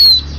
you